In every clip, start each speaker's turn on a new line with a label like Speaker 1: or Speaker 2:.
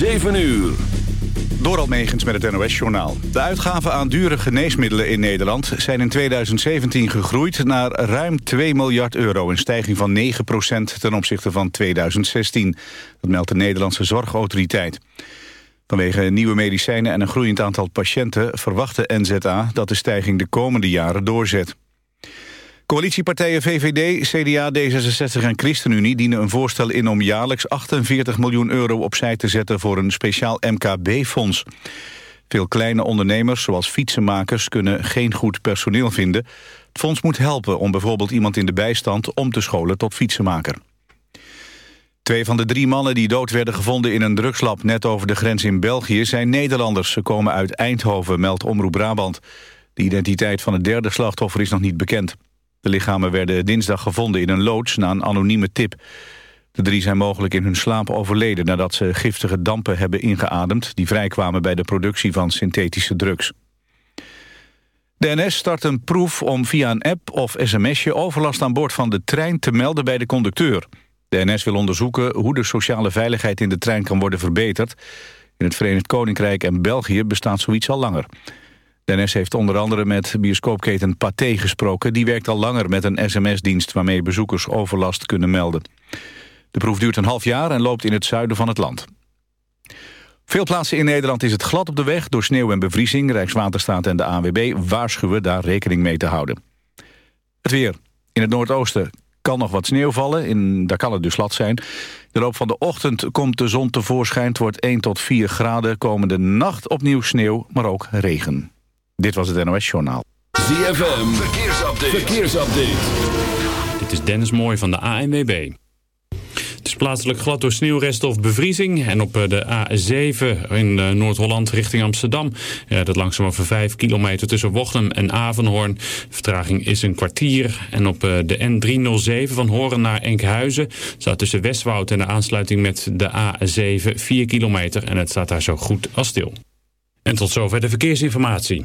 Speaker 1: 7 uur.
Speaker 2: Door Megens met het NOS-journaal. De uitgaven aan dure geneesmiddelen in Nederland zijn in 2017 gegroeid naar ruim 2 miljard euro. Een stijging van 9% ten opzichte van 2016. Dat meldt de Nederlandse Zorgautoriteit. Vanwege nieuwe medicijnen en een groeiend aantal patiënten verwacht de NZA dat de stijging de komende jaren doorzet. Coalitiepartijen VVD, CDA, D66 en ChristenUnie dienen een voorstel in om jaarlijks 48 miljoen euro opzij te zetten voor een speciaal MKB-fonds. Veel kleine ondernemers, zoals fietsenmakers, kunnen geen goed personeel vinden. Het fonds moet helpen om bijvoorbeeld iemand in de bijstand om te scholen tot fietsenmaker. Twee van de drie mannen die dood werden gevonden in een drugslab net over de grens in België zijn Nederlanders. Ze komen uit Eindhoven, meldt Omroep Brabant. De identiteit van het derde slachtoffer is nog niet bekend. De lichamen werden dinsdag gevonden in een loods na een anonieme tip. De drie zijn mogelijk in hun slaap overleden nadat ze giftige dampen hebben ingeademd... die vrijkwamen bij de productie van synthetische drugs. De NS start een proef om via een app of sms'je overlast aan boord van de trein te melden bij de conducteur. De NS wil onderzoeken hoe de sociale veiligheid in de trein kan worden verbeterd. In het Verenigd Koninkrijk en België bestaat zoiets al langer. De NS heeft onder andere met bioscoopketen Pathé gesproken. Die werkt al langer met een sms-dienst waarmee bezoekers overlast kunnen melden. De proef duurt een half jaar en loopt in het zuiden van het land. Veel plaatsen in Nederland is het glad op de weg door sneeuw en bevriezing. Rijkswaterstaat en de ANWB waarschuwen daar rekening mee te houden. Het weer. In het noordoosten kan nog wat sneeuw vallen. Daar kan het dus glad zijn. De loop van de ochtend komt de zon tevoorschijn. Het wordt 1 tot 4 graden. Komende nacht opnieuw sneeuw, maar ook regen. Dit was het NOS Journaal.
Speaker 1: ZFM, verkeersupdate. verkeersupdate.
Speaker 3: Dit is Dennis Mooij van de ANWB. Het is plaatselijk glad door sneeuwresten of bevriezing. En op eh, de A7 in eh, Noord-Holland richting Amsterdam... het langzaam over 5 kilometer tussen Wochnum en Avenhoorn. vertraging is een kwartier. En op eh, de N307 van Horen naar Enkhuizen... staat tussen Westwoud en de aansluiting met de A7 4 kilometer. En het staat daar zo goed als stil. En tot zover de verkeersinformatie.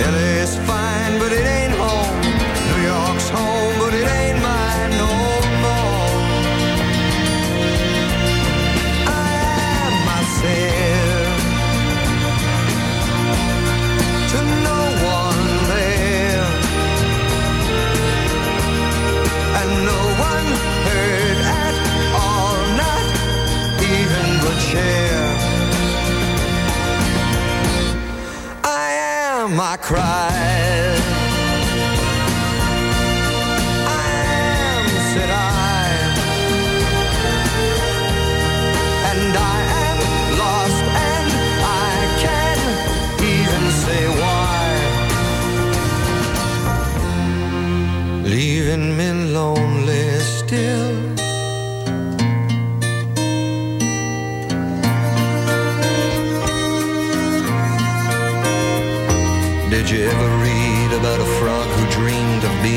Speaker 4: It is fine, but it ain't my cries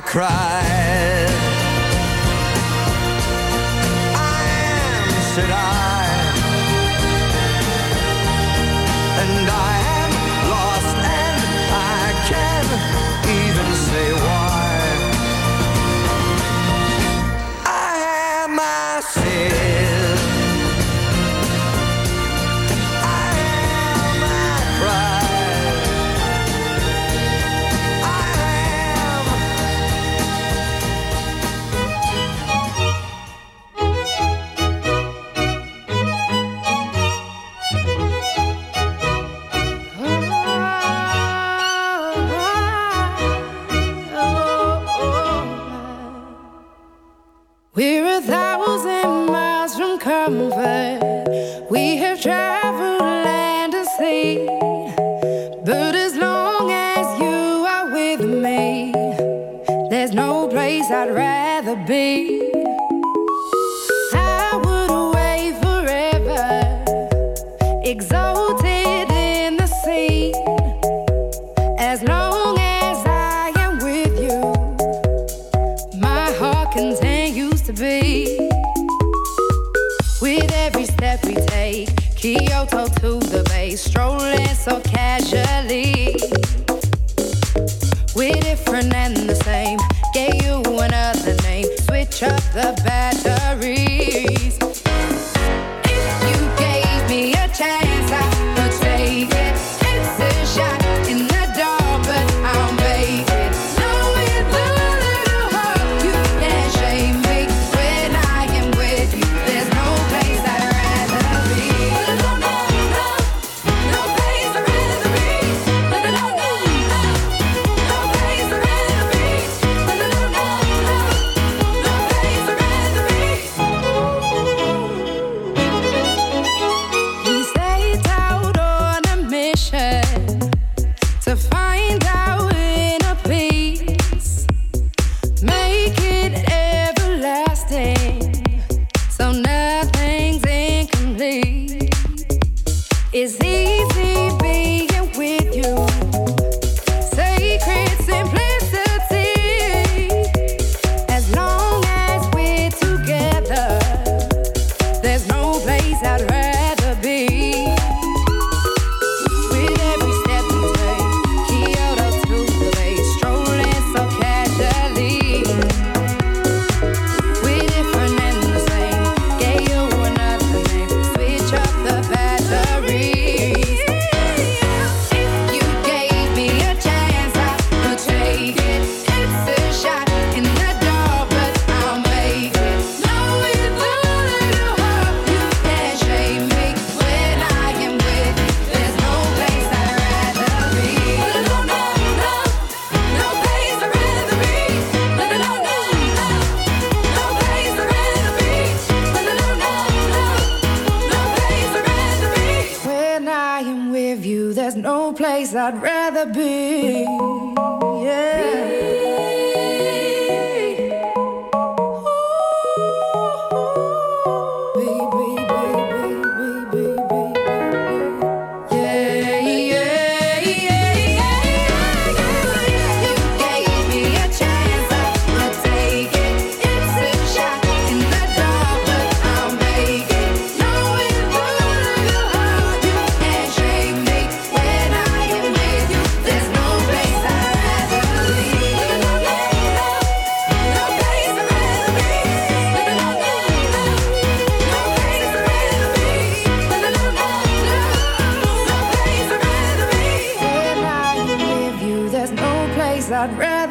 Speaker 4: I cry. I am, said I, and I am lost, and I can't even say why. I am,
Speaker 5: to find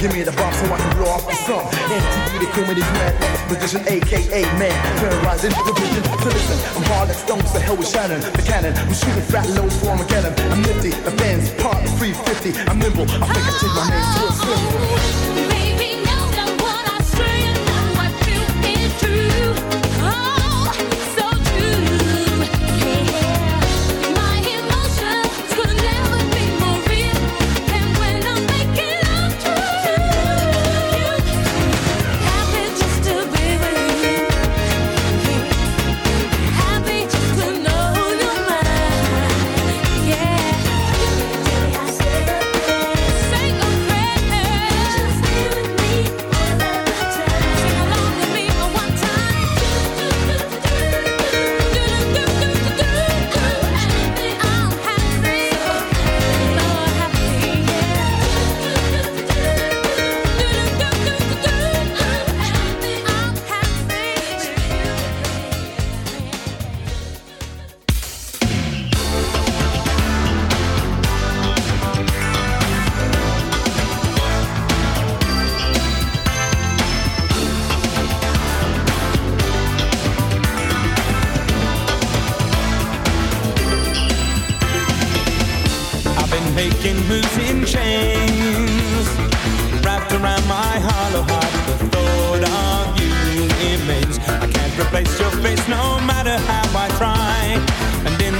Speaker 1: give me the bomb so I can blow off the skunk. MTV, they call me the grand aka man. Terrorizing the vision. So listen, I'm hard like stones, the hell with Shannon, the cannon. I'm shooting fat loads for Armageddon. I'm nifty, the fans part 350. I'm nimble, I think I take my name to a swim.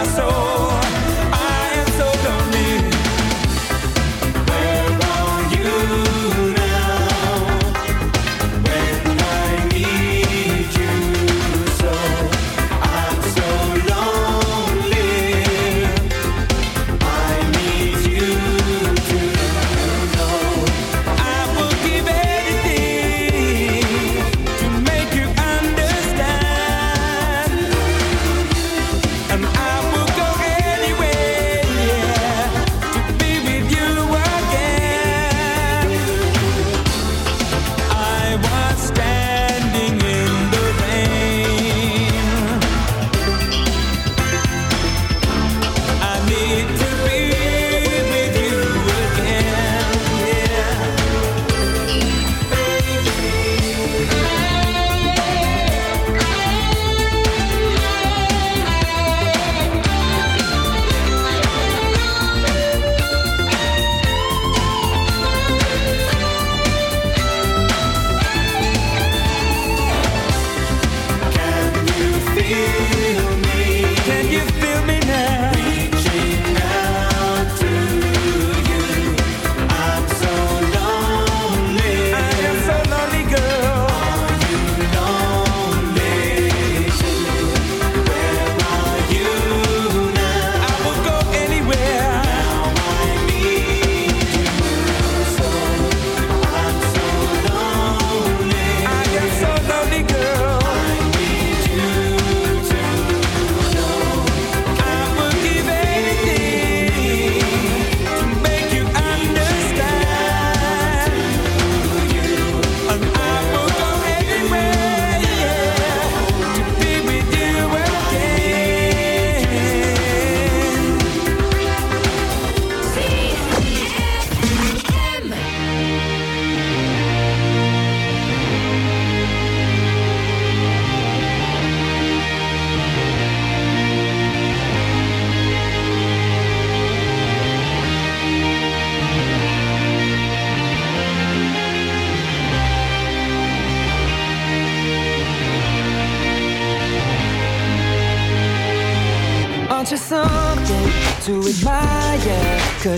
Speaker 6: My soul,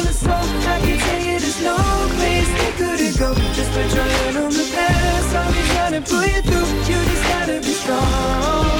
Speaker 7: full of soul I can tell you there's no place we couldn't go. Just put your hand on the past I'll be trying to pull you through. You just gotta be strong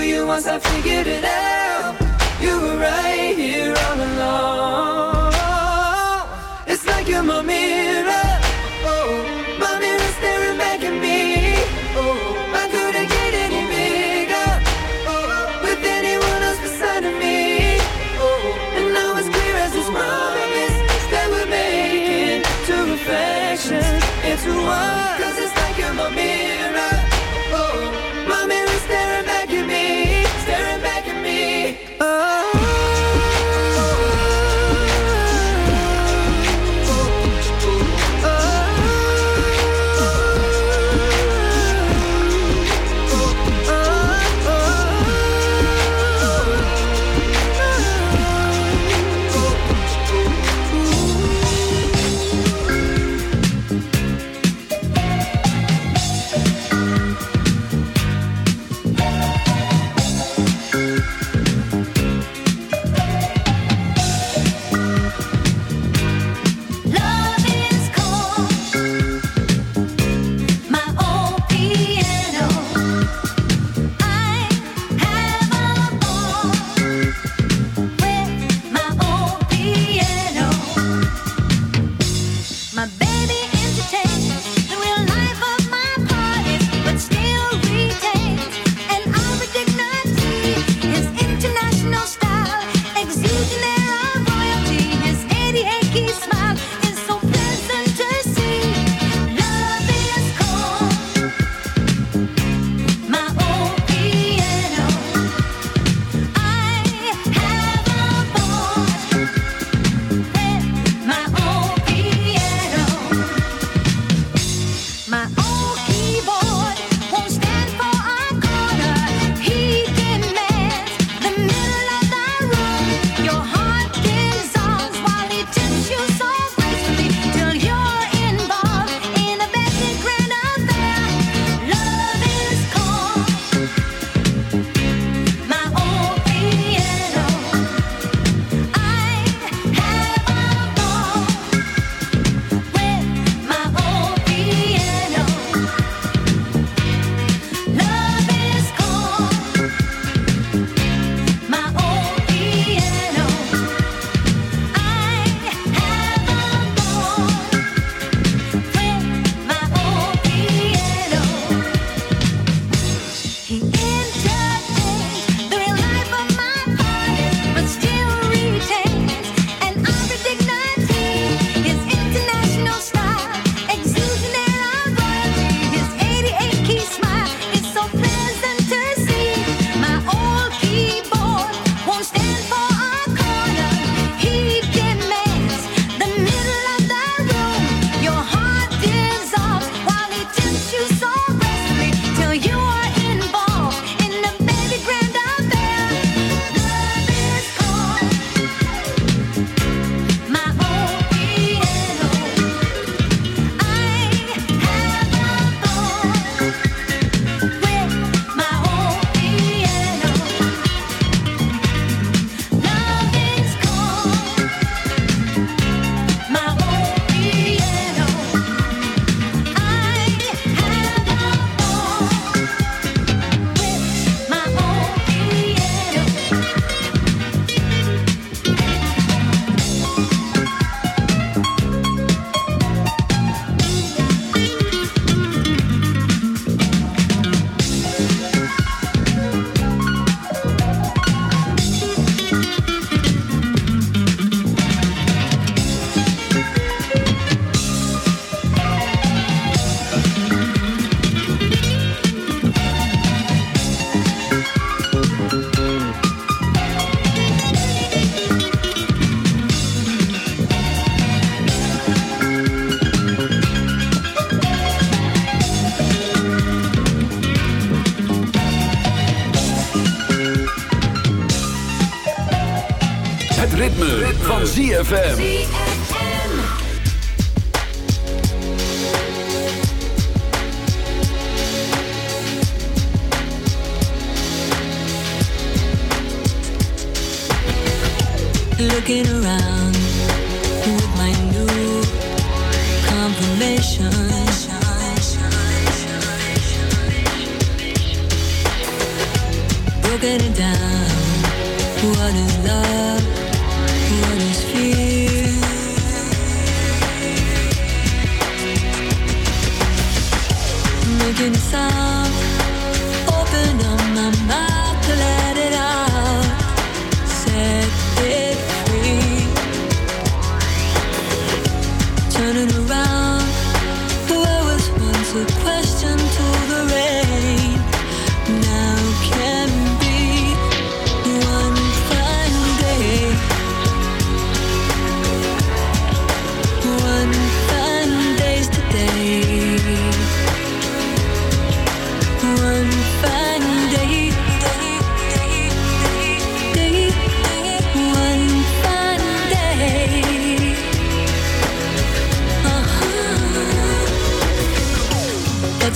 Speaker 7: you once I figured it out. You were right here all along. It's like you're my mirror. Oh, my mirror staring back at me. Oh, I couldn't get any bigger. Oh, with anyone else beside of me. Oh, and now it's clear as this promise that we're making two reflections into one. 'Cause it's like you're my mirror.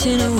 Speaker 7: in
Speaker 1: a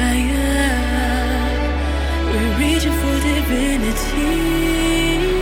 Speaker 8: higher, we're reaching for divinity.